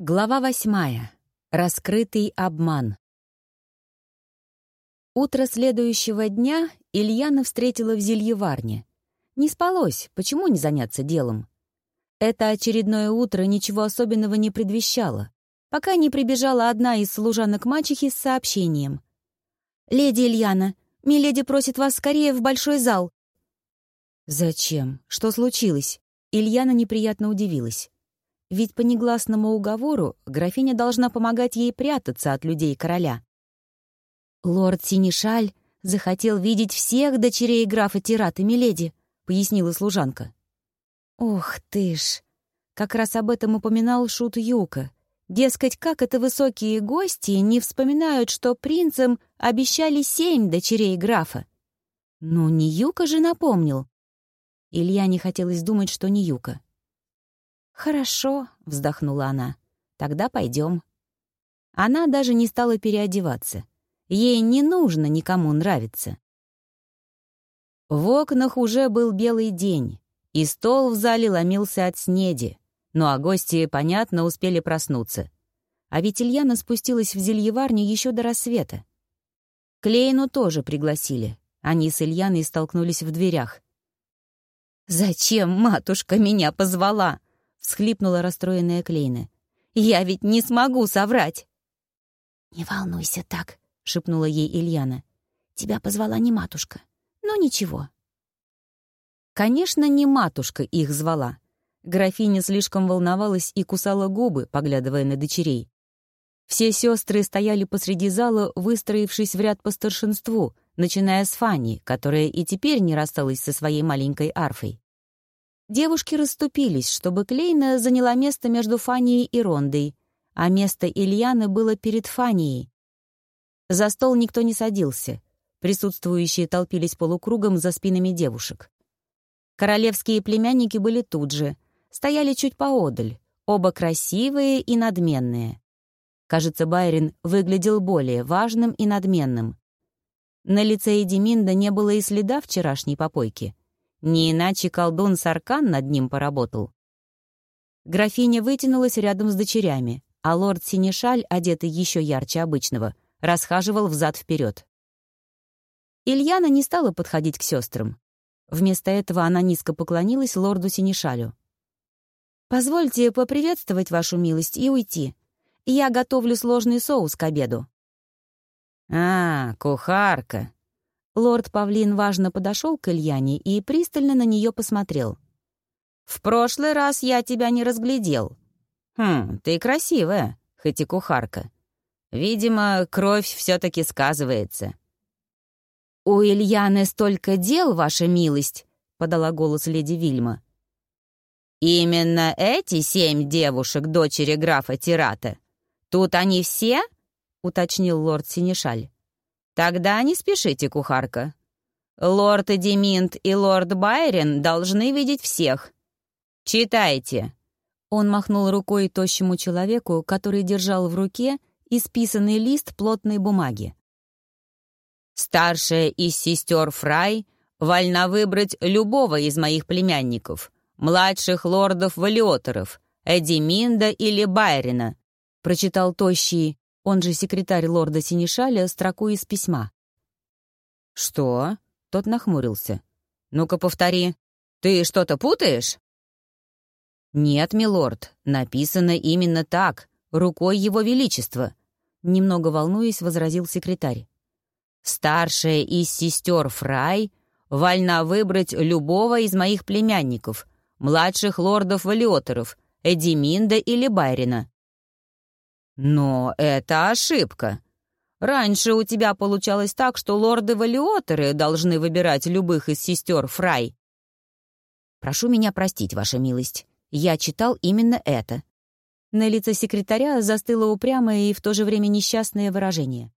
Глава восьмая. Раскрытый обман. Утро следующего дня Ильяна встретила в зельеварне. Не спалось, почему не заняться делом? Это очередное утро ничего особенного не предвещало, пока не прибежала одна из служанок мачехи с сообщением. «Леди Ильяна, миледи просит вас скорее в большой зал». «Зачем? Что случилось?» Ильяна неприятно удивилась. Ведь по негласному уговору графиня должна помогать ей прятаться от людей короля. «Лорд Синишаль захотел видеть всех дочерей графа Тират и Миледи», — пояснила служанка. «Ох ты ж!» Как раз об этом упоминал Шут Юка. Дескать, как это высокие гости не вспоминают, что принцам обещали семь дочерей графа. Ну, не Юка же напомнил. Илья не хотелось думать, что не Юка. «Хорошо», — вздохнула она. «Тогда пойдем». Она даже не стала переодеваться. Ей не нужно никому нравиться. В окнах уже был белый день, и стол в зале ломился от снеди. Ну а гости, понятно, успели проснуться. А ведь Ильяна спустилась в зельеварню еще до рассвета. Клейну тоже пригласили. Они с Ильяной столкнулись в дверях. «Зачем матушка меня позвала?» — всхлипнула расстроенная Клейна. «Я ведь не смогу соврать!» «Не волнуйся так», — шепнула ей Ильяна. «Тебя позвала не матушка. Но ничего». Конечно, не матушка их звала. Графиня слишком волновалась и кусала губы, поглядывая на дочерей. Все сестры стояли посреди зала, выстроившись в ряд по старшинству, начиная с Фани, которая и теперь не рассталась со своей маленькой арфой. Девушки расступились, чтобы Клейна заняла место между Фанией и Рондой, а место Ильяны было перед Фанией. За стол никто не садился. Присутствующие толпились полукругом за спинами девушек. Королевские племянники были тут же, стояли чуть поодаль, оба красивые и надменные. Кажется, Байрин выглядел более важным и надменным. На лице Эдиминда не было и следа вчерашней попойки. Не иначе колдун Саркан над ним поработал. Графиня вытянулась рядом с дочерями, а лорд Синишаль, одетый еще ярче обычного, расхаживал взад-вперед. Ильяна не стала подходить к сестрам. Вместо этого она низко поклонилась лорду Синишалю. «Позвольте поприветствовать вашу милость и уйти. Я готовлю сложный соус к обеду». «А, кухарка», Лорд Павлин важно подошел к Ильяне и пристально на нее посмотрел. «В прошлый раз я тебя не разглядел. Хм, ты красивая, хоть и кухарка. Видимо, кровь все-таки сказывается». «У Ильяны столько дел, ваша милость», — подала голос леди Вильма. «Именно эти семь девушек, дочери графа Тирата? Тут они все?» — уточнил лорд Синишаль. «Тогда не спешите, кухарка. Лорд Эдиминт и лорд Байрен должны видеть всех. Читайте». Он махнул рукой тощему человеку, который держал в руке исписанный лист плотной бумаги. «Старшая из сестер Фрай вольна выбрать любого из моих племянников, младших лордов-валиоторов, Эдиминда или Байрена», прочитал тощий, он же секретарь лорда Синишаля, строку из письма. «Что?» — тот нахмурился. «Ну-ка, повтори. Ты что-то путаешь?» «Нет, милорд, написано именно так, рукой его величества», — немного волнуясь, возразил секретарь. «Старшая из сестер Фрай вольна выбрать любого из моих племянников, младших лордов-валиоторов, Эдиминда или Байрина. Но это ошибка. Раньше у тебя получалось так, что лорды-валиотеры должны выбирать любых из сестер Фрай. Прошу меня простить, ваша милость. Я читал именно это. На лице секретаря застыло упрямое и в то же время несчастное выражение.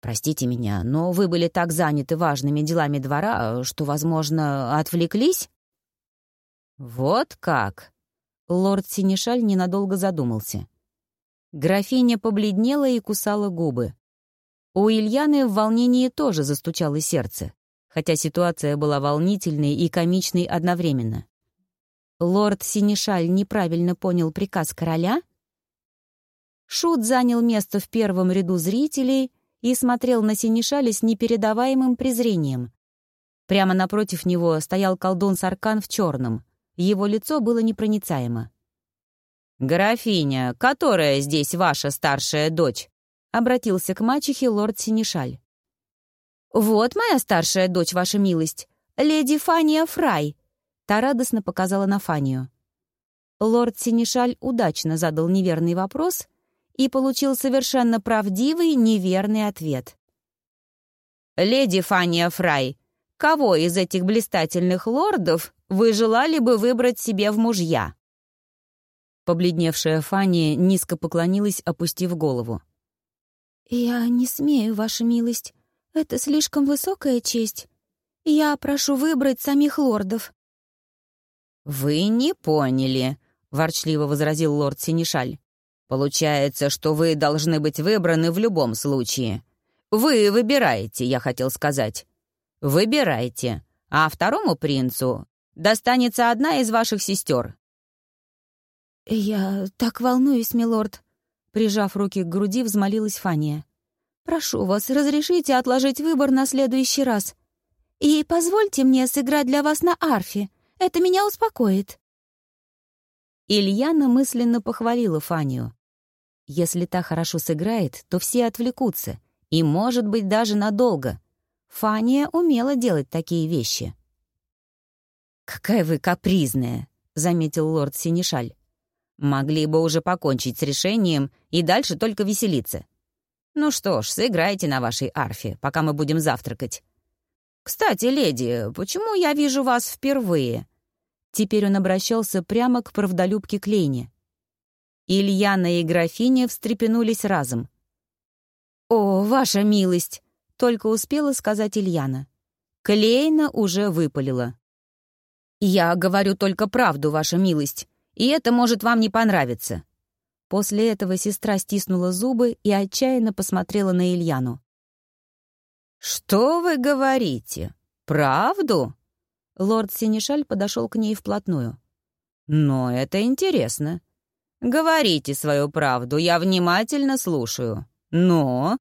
«Простите меня, но вы были так заняты важными делами двора, что, возможно, отвлеклись?» «Вот как?» Лорд Синишаль ненадолго задумался. Графиня побледнела и кусала губы. У Ильяны в волнении тоже застучало сердце, хотя ситуация была волнительной и комичной одновременно. Лорд Синишаль неправильно понял приказ короля? Шут занял место в первом ряду зрителей и смотрел на Синишаля с непередаваемым презрением. Прямо напротив него стоял колдун Саркан в черном. Его лицо было непроницаемо. «Графиня, которая здесь ваша старшая дочь?» — обратился к мачехе лорд Синишаль. «Вот моя старшая дочь, ваша милость, леди Фания Фрай», — та радостно показала на Фанию. Лорд Синишаль удачно задал неверный вопрос и получил совершенно правдивый неверный ответ. «Леди Фания Фрай, кого из этих блистательных лордов вы желали бы выбрать себе в мужья?» Побледневшая Фания низко поклонилась, опустив голову. «Я не смею, ваша милость. Это слишком высокая честь. Я прошу выбрать самих лордов». «Вы не поняли», — ворчливо возразил лорд Синишаль. «Получается, что вы должны быть выбраны в любом случае. Вы выбираете, я хотел сказать. Выбирайте, а второму принцу достанется одна из ваших сестер. «Я так волнуюсь, милорд», — прижав руки к груди, взмолилась Фания. «Прошу вас, разрешите отложить выбор на следующий раз. И позвольте мне сыграть для вас на арфе. Это меня успокоит». Ильяна мысленно похвалила Фанию. Если та хорошо сыграет, то все отвлекутся, и, может быть, даже надолго. Фания умела делать такие вещи. «Какая вы капризная», — заметил лорд Синишаль. «Могли бы уже покончить с решением и дальше только веселиться. Ну что ж, сыграйте на вашей арфе, пока мы будем завтракать. Кстати, леди, почему я вижу вас впервые?» Теперь он обращался прямо к правдолюбке Клейне. Ильяна и графиня встрепенулись разом. «О, ваша милость!» — только успела сказать Ильяна. Клейна уже выпалила. «Я говорю только правду, ваша милость, и это может вам не понравиться». После этого сестра стиснула зубы и отчаянно посмотрела на Ильяну. «Что вы говорите? Правду?» Лорд Синишаль подошел к ней вплотную. «Но это интересно. Говорите свою правду, я внимательно слушаю. Но...»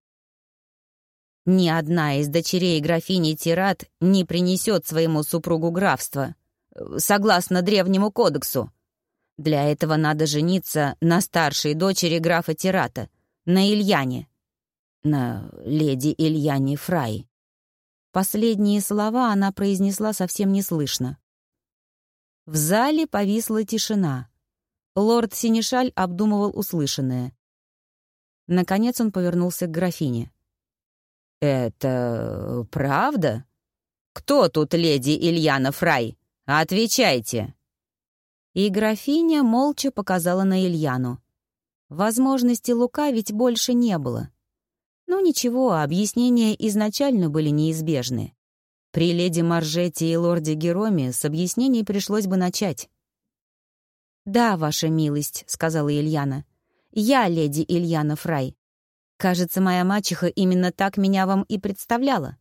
Ни одна из дочерей графини Тират не принесет своему супругу графства, согласно древнему кодексу. Для этого надо жениться на старшей дочери графа Тирата, на Ильяне, на леди Ильяне Фрай. Последние слова она произнесла совсем неслышно. В зале повисла тишина. Лорд Синишаль обдумывал услышанное. Наконец он повернулся к графине. «Это правда? Кто тут леди Ильяна Фрай? Отвечайте!» И графиня молча показала на Ильяну. Возможности лукавить больше не было. Ну ничего, объяснения изначально были неизбежны. При леди Маржете и лорде Героме с объяснений пришлось бы начать. «Да, ваша милость», — сказала Ильяна. «Я леди Ильяна Фрай. Кажется, моя мачеха именно так меня вам и представляла.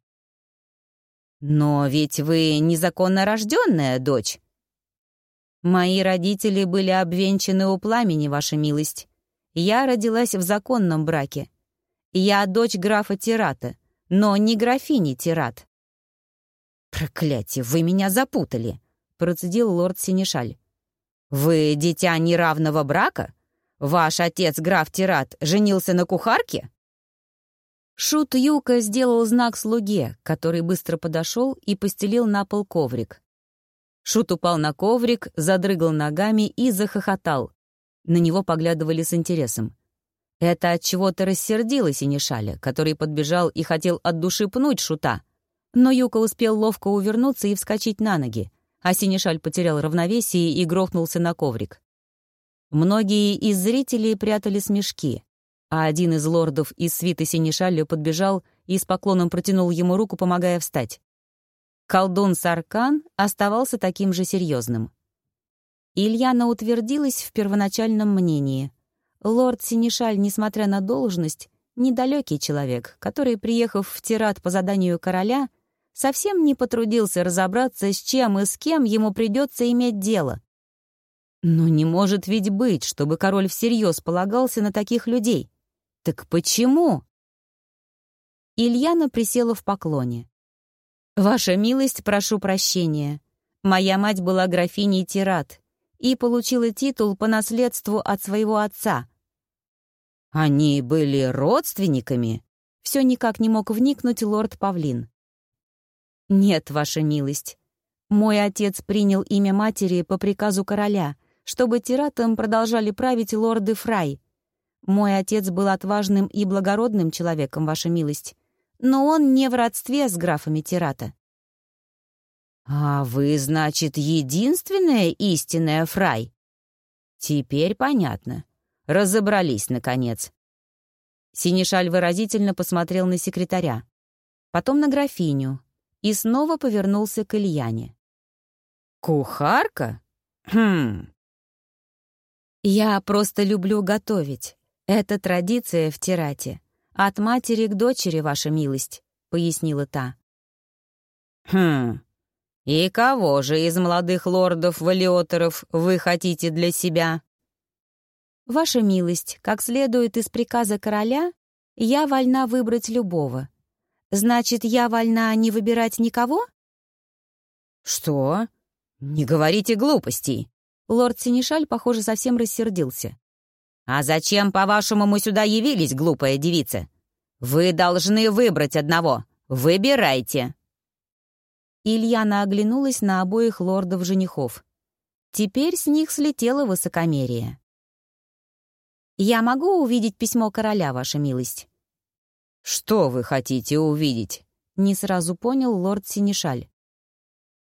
Но ведь вы незаконно рожденная дочь. Мои родители были обвенчаны у пламени, ваша милость. Я родилась в законном браке. Я дочь графа Тирата, но не графини Тират. «Проклятие, вы меня запутали!» — процедил лорд Синишаль. «Вы дитя неравного брака? Ваш отец, граф Тират, женился на кухарке?» Шут Юка сделал знак слуге, который быстро подошел и постелил на пол коврик. Шут упал на коврик, задрыгал ногами и захохотал. На него поглядывали с интересом. Это от чего-то рассердило Синишаля, который подбежал и хотел от души пнуть Шута. Но Юка успел ловко увернуться и вскочить на ноги, а Синишаль потерял равновесие и грохнулся на коврик. Многие из зрителей прятали смешки а один из лордов из свиты Синишалью подбежал и с поклоном протянул ему руку, помогая встать. Колдун Саркан оставался таким же серьезным. Ильяна утвердилась в первоначальном мнении. Лорд Синишаль, несмотря на должность, недалекий человек, который, приехав в Тират по заданию короля, совсем не потрудился разобраться, с чем и с кем ему придется иметь дело. Но не может ведь быть, чтобы король всерьез полагался на таких людей. «Так почему?» Ильяна присела в поклоне. «Ваша милость, прошу прощения. Моя мать была графиней Тират и получила титул по наследству от своего отца». «Они были родственниками?» Все никак не мог вникнуть лорд Павлин. «Нет, ваша милость. Мой отец принял имя матери по приказу короля, чтобы тиратом продолжали править лорды Фрай. Мой отец был отважным и благородным человеком, ваша милость, но он не в родстве с графами Тирата. «А вы, значит, единственная истинная Фрай?» «Теперь понятно. Разобрались, наконец». Синишаль выразительно посмотрел на секретаря, потом на графиню и снова повернулся к Ильяне. «Кухарка? Хм...» «Я просто люблю готовить. Это традиция в Тирате. От матери к дочери, ваша милость», — пояснила та. «Хм... И кого же из молодых лордов-валиотеров вы хотите для себя?» «Ваша милость, как следует из приказа короля, я вольна выбрать любого. Значит, я вольна не выбирать никого?» «Что? Не говорите глупостей!» Лорд Синишаль, похоже, совсем рассердился. «А зачем, по-вашему, мы сюда явились, глупая девица? Вы должны выбрать одного. Выбирайте!» Ильяна оглянулась на обоих лордов-женихов. Теперь с них слетело высокомерие. «Я могу увидеть письмо короля, ваша милость?» «Что вы хотите увидеть?» — не сразу понял лорд Синишаль.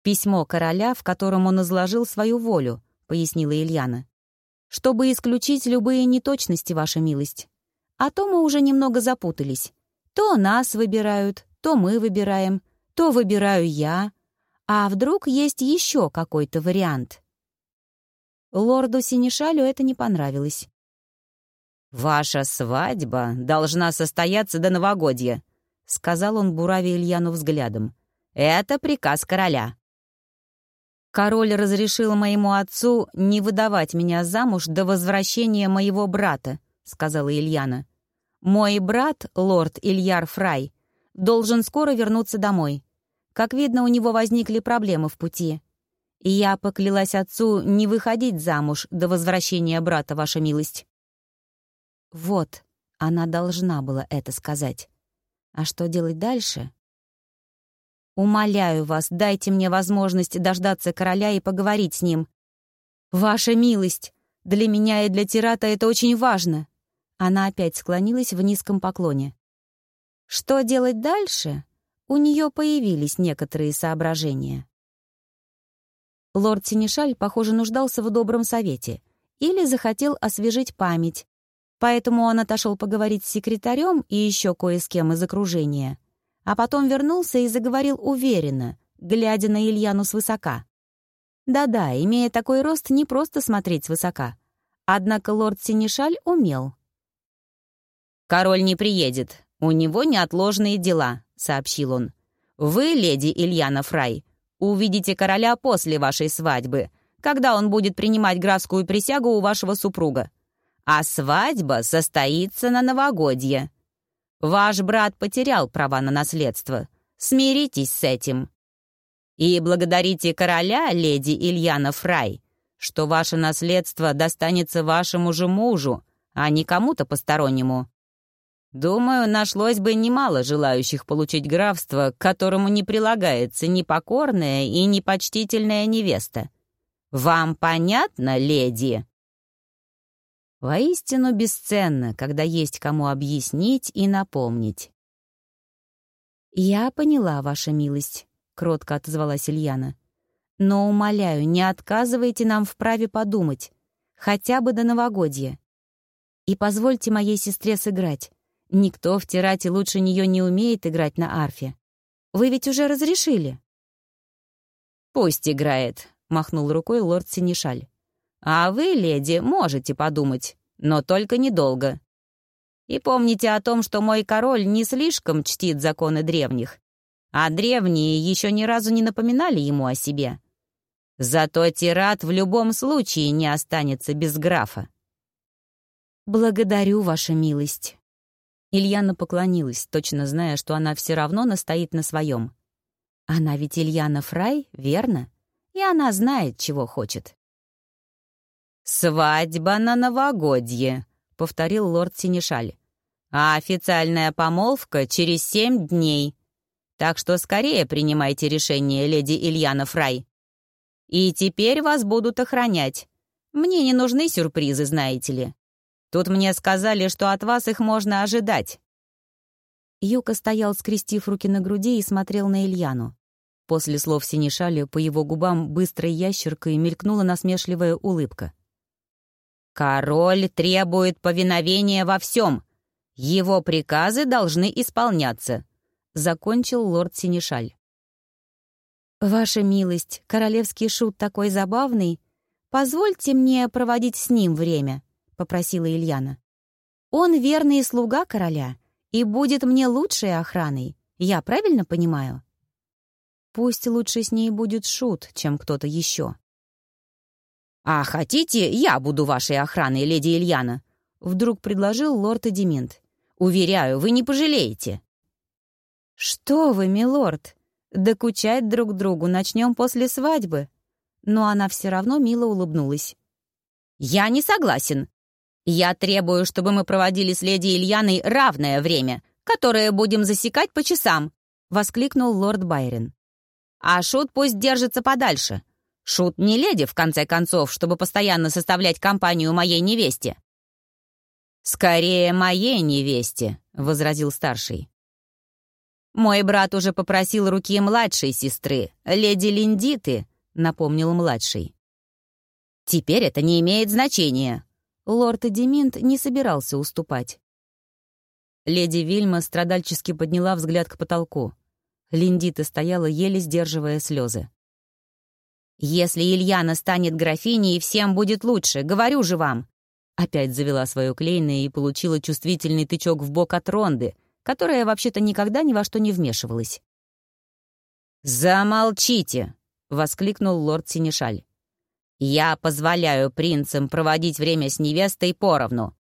«Письмо короля, в котором он изложил свою волю», — пояснила Ильяна. «Чтобы исключить любые неточности, ваша милость. А то мы уже немного запутались. То нас выбирают, то мы выбираем, то выбираю я. А вдруг есть еще какой-то вариант?» Лорду Синишалю это не понравилось. «Ваша свадьба должна состояться до новогодья», — сказал он Бураве Ильяну взглядом. «Это приказ короля». «Король разрешил моему отцу не выдавать меня замуж до возвращения моего брата», — сказала Ильяна. «Мой брат, лорд Ильяр Фрай, должен скоро вернуться домой. Как видно, у него возникли проблемы в пути. Я поклялась отцу не выходить замуж до возвращения брата, ваша милость». Вот, она должна была это сказать. А что делать дальше? «Умоляю вас, дайте мне возможность дождаться короля и поговорить с ним. Ваша милость, для меня и для Тирата это очень важно». Она опять склонилась в низком поклоне. Что делать дальше? У нее появились некоторые соображения. Лорд Синишаль, похоже, нуждался в добром совете или захотел освежить память, Поэтому он отошел поговорить с секретарем и еще кое с кем из окружения. А потом вернулся и заговорил уверенно, глядя на Ильяну свысока. Да-да, имея такой рост, не просто смотреть свысока. Однако лорд Синишаль умел. «Король не приедет. У него неотложные дела», — сообщил он. «Вы, леди Ильяна Фрай, увидите короля после вашей свадьбы, когда он будет принимать графскую присягу у вашего супруга а свадьба состоится на новогодье. Ваш брат потерял права на наследство. Смиритесь с этим. И благодарите короля, леди Ильяна Фрай, что ваше наследство достанется вашему же мужу, а не кому-то постороннему. Думаю, нашлось бы немало желающих получить графство, к которому не прилагается ни покорная и ни почтительная невеста. Вам понятно, леди?» Воистину бесценно, когда есть кому объяснить и напомнить. «Я поняла, ваша милость», — кротко отозвалась Ильяна. «Но, умоляю, не отказывайте нам в праве подумать, хотя бы до новогодья. И позвольте моей сестре сыграть. Никто в Тирате лучше нее не умеет играть на арфе. Вы ведь уже разрешили?» «Пусть играет», — махнул рукой лорд Синишаль. А вы, леди, можете подумать, но только недолго. И помните о том, что мой король не слишком чтит законы древних, а древние еще ни разу не напоминали ему о себе. Зато Тират в любом случае не останется без графа. «Благодарю, ваша милость», Ильяна поклонилась, точно зная, что она все равно настоит на своем. Она ведь Ильяна Фрай, верно? И она знает, чего хочет. «Свадьба на новогодье», — повторил лорд Синишаль. «А официальная помолвка через семь дней. Так что скорее принимайте решение, леди Ильяна Фрай. И теперь вас будут охранять. Мне не нужны сюрпризы, знаете ли. Тут мне сказали, что от вас их можно ожидать». Юка стоял, скрестив руки на груди, и смотрел на Ильяну. После слов Синишали по его губам быстрой ящеркой мелькнула насмешливая улыбка. «Король требует повиновения во всем. Его приказы должны исполняться», — закончил лорд Синишаль. «Ваша милость, королевский шут такой забавный. Позвольте мне проводить с ним время», — попросила Ильяна. «Он верный слуга короля и будет мне лучшей охраной. Я правильно понимаю?» «Пусть лучше с ней будет шут, чем кто-то еще». «А хотите, я буду вашей охраной, леди Ильяна?» — вдруг предложил лорд Эдиминт. «Уверяю, вы не пожалеете». «Что вы, милорд? Докучать друг другу начнем после свадьбы». Но она все равно мило улыбнулась. «Я не согласен. Я требую, чтобы мы проводили с леди Ильяной равное время, которое будем засекать по часам», — воскликнул лорд Байрон. «А Шут пусть держится подальше. Шут не леди, в конце концов, чтобы постоянно составлять компанию моей невесте». «Скорее, моей невесте», — возразил старший. «Мой брат уже попросил руки младшей сестры, леди Линдиты», — напомнил младший. «Теперь это не имеет значения». Лорд Эдиминт не собирался уступать. Леди Вильма страдальчески подняла взгляд к потолку. Линдита стояла, еле сдерживая слезы. «Если Ильяна станет графиней, всем будет лучше, говорю же вам!» Опять завела свое клейное и получила чувствительный тычок в бок от Ронды, которая вообще-то никогда ни во что не вмешивалась. «Замолчите!» — воскликнул лорд Синишаль. «Я позволяю принцам проводить время с невестой поровну.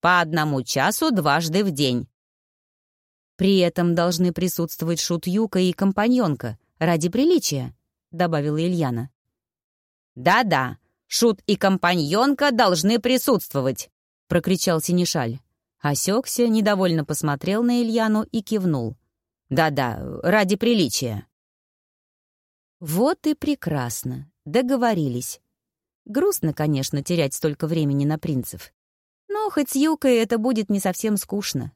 По одному часу дважды в день». «При этом должны присутствовать шут Юка и компаньонка, ради приличия», — добавила Ильяна. «Да-да, шут и компаньонка должны присутствовать», — прокричал Синишаль. Осекся, недовольно посмотрел на Ильяну и кивнул. «Да-да, ради приличия». Вот и прекрасно. Договорились. Грустно, конечно, терять столько времени на принцев. Но хоть с Юкой это будет не совсем скучно.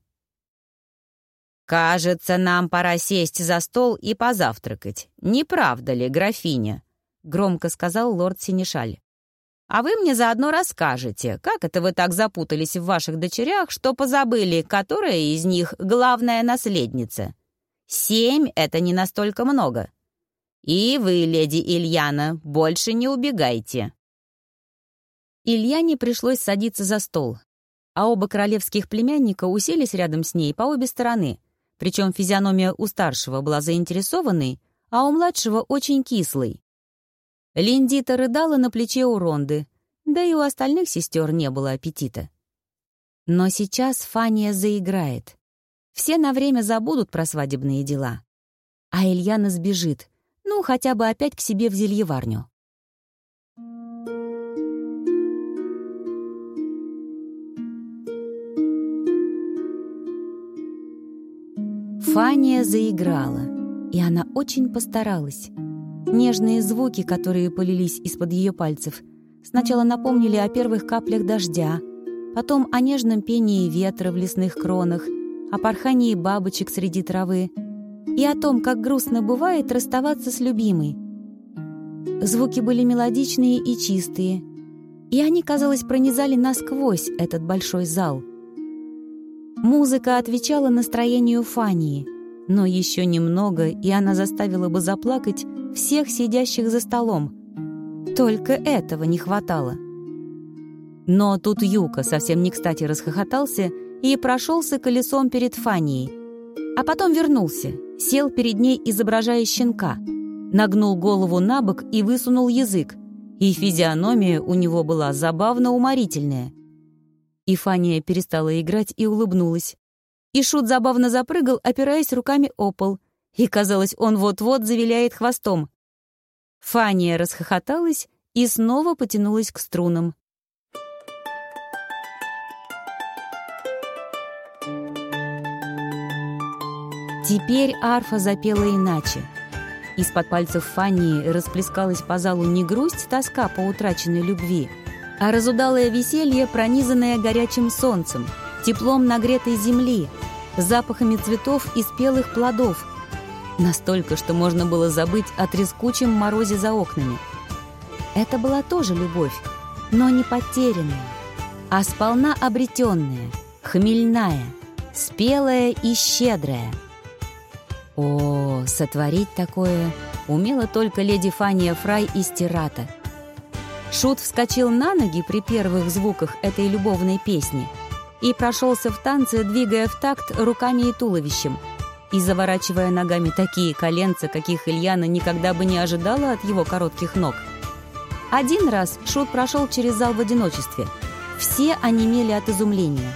«Кажется, нам пора сесть за стол и позавтракать. Не правда ли, графиня?» — громко сказал лорд Синишаль. А вы мне заодно расскажете, как это вы так запутались в ваших дочерях, что позабыли, которая из них главная наследница. Семь — это не настолько много. И вы, леди Ильяна, больше не убегайте». Ильяне пришлось садиться за стол, а оба королевских племянника уселись рядом с ней по обе стороны, причем физиономия у старшего была заинтересованной, а у младшего очень кислой. Линдита рыдала на плече у Ронды, да и у остальных сестер не было аппетита. Но сейчас Фания заиграет. Все на время забудут про свадебные дела. А Ильяна сбежит, ну, хотя бы опять к себе в зельеварню. Фания заиграла, и она очень постаралась. Нежные звуки, которые полились из-под ее пальцев, сначала напомнили о первых каплях дождя, потом о нежном пении ветра в лесных кронах, о порхании бабочек среди травы и о том, как грустно бывает расставаться с любимой. Звуки были мелодичные и чистые, и они, казалось, пронизали насквозь этот большой зал. Музыка отвечала настроению Фании, но еще немного, и она заставила бы заплакать всех сидящих за столом. Только этого не хватало. Но тут Юка совсем не кстати расхохотался и прошелся колесом перед Фанией. А потом вернулся, сел перед ней, изображая щенка, нагнул голову на бок и высунул язык, и физиономия у него была забавно уморительная. И Фания перестала играть и улыбнулась. и Шут забавно запрыгал, опираясь руками о пол. И, казалось, он вот-вот завиляет хвостом. Фания расхохоталась и снова потянулась к струнам. Теперь арфа запела иначе. Из-под пальцев Фанни расплескалась по залу не грусть, тоска по утраченной любви, а разудалое веселье, пронизанное горячим солнцем, теплом нагретой земли, запахами цветов и спелых плодов. Настолько, что можно было забыть о трескучем морозе за окнами. Это была тоже любовь, но не потерянная, а сполна обретенная, хмельная, спелая и щедрая — о, сотворить такое умела только леди Фания Фрай из Тирата. Шут вскочил на ноги при первых звуках этой любовной песни и прошелся в танце, двигая в такт руками и туловищем, и заворачивая ногами такие коленца, каких Ильяна никогда бы не ожидала от его коротких ног. Один раз Шут прошел через зал в одиночестве. Все онемели от изумления.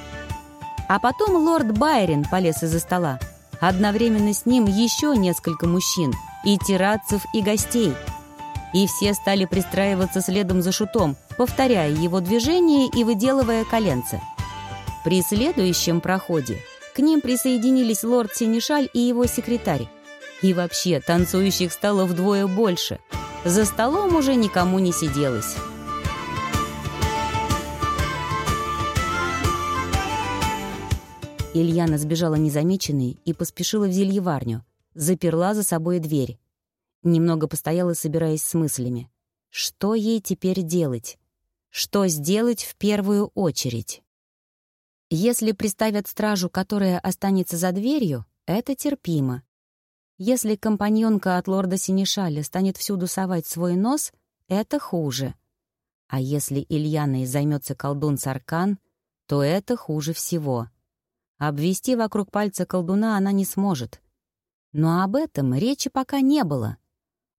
А потом лорд Байрен полез из-за стола. Одновременно с ним еще несколько мужчин, и тирадцев, и гостей. И все стали пристраиваться следом за шутом, повторяя его движения и выделывая коленца. При следующем проходе к ним присоединились лорд Синишаль и его секретарь. И вообще, танцующих стало вдвое больше. За столом уже никому не сиделось. Ильяна сбежала незамеченной и поспешила в зельеварню, заперла за собой дверь. Немного постояла, собираясь с мыслями. Что ей теперь делать? Что сделать в первую очередь? Если приставят стражу, которая останется за дверью, это терпимо. Если компаньонка от лорда Синишаля станет всюду совать свой нос, это хуже. А если Ильяной займется колдун Саркан, то это хуже всего. Обвести вокруг пальца колдуна она не сможет. Но об этом речи пока не было.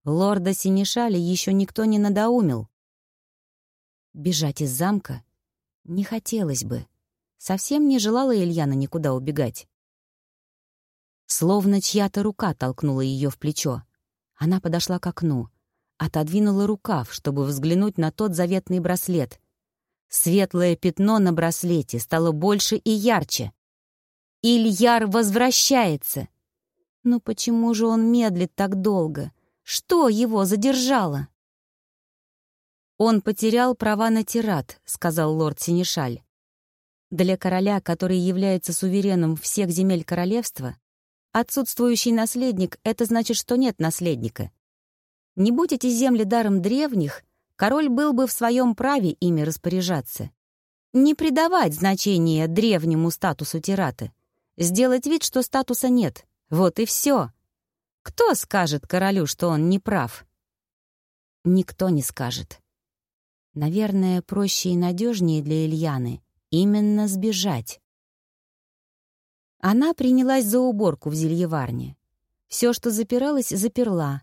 Лорда Синишали еще никто не надоумил. Бежать из замка не хотелось бы. Совсем не желала Ильяна никуда убегать. Словно чья-то рука толкнула ее в плечо. Она подошла к окну, отодвинула рукав, чтобы взглянуть на тот заветный браслет. Светлое пятно на браслете стало больше и ярче. Ильяр возвращается. Но почему же он медлит так долго? Что его задержало? «Он потерял права на тират», — сказал лорд Синишаль. Для короля, который является сувереном всех земель королевства, отсутствующий наследник — это значит, что нет наследника. Не будь эти земли даром древних, король был бы в своем праве ими распоряжаться. Не придавать значения древнему статусу тирата. Сделать вид, что статуса нет. Вот и все. Кто скажет королю, что он не прав? Никто не скажет. Наверное, проще и надежнее для Ильяны именно сбежать. Она принялась за уборку в зельеварне. Все, что запиралось, заперла.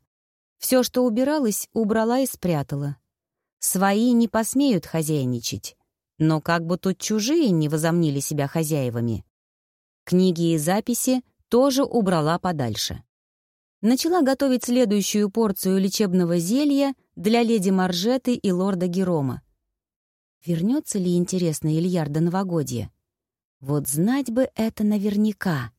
Все, что убиралось, убрала и спрятала. Свои не посмеют хозяйничать. Но как бы тут чужие не возомнили себя хозяевами. Книги и записи тоже убрала подальше. Начала готовить следующую порцию лечебного зелья для леди Маржеты и лорда Герома. Вернется ли, интересно, Ильярда новогодье? Вот знать бы это наверняка.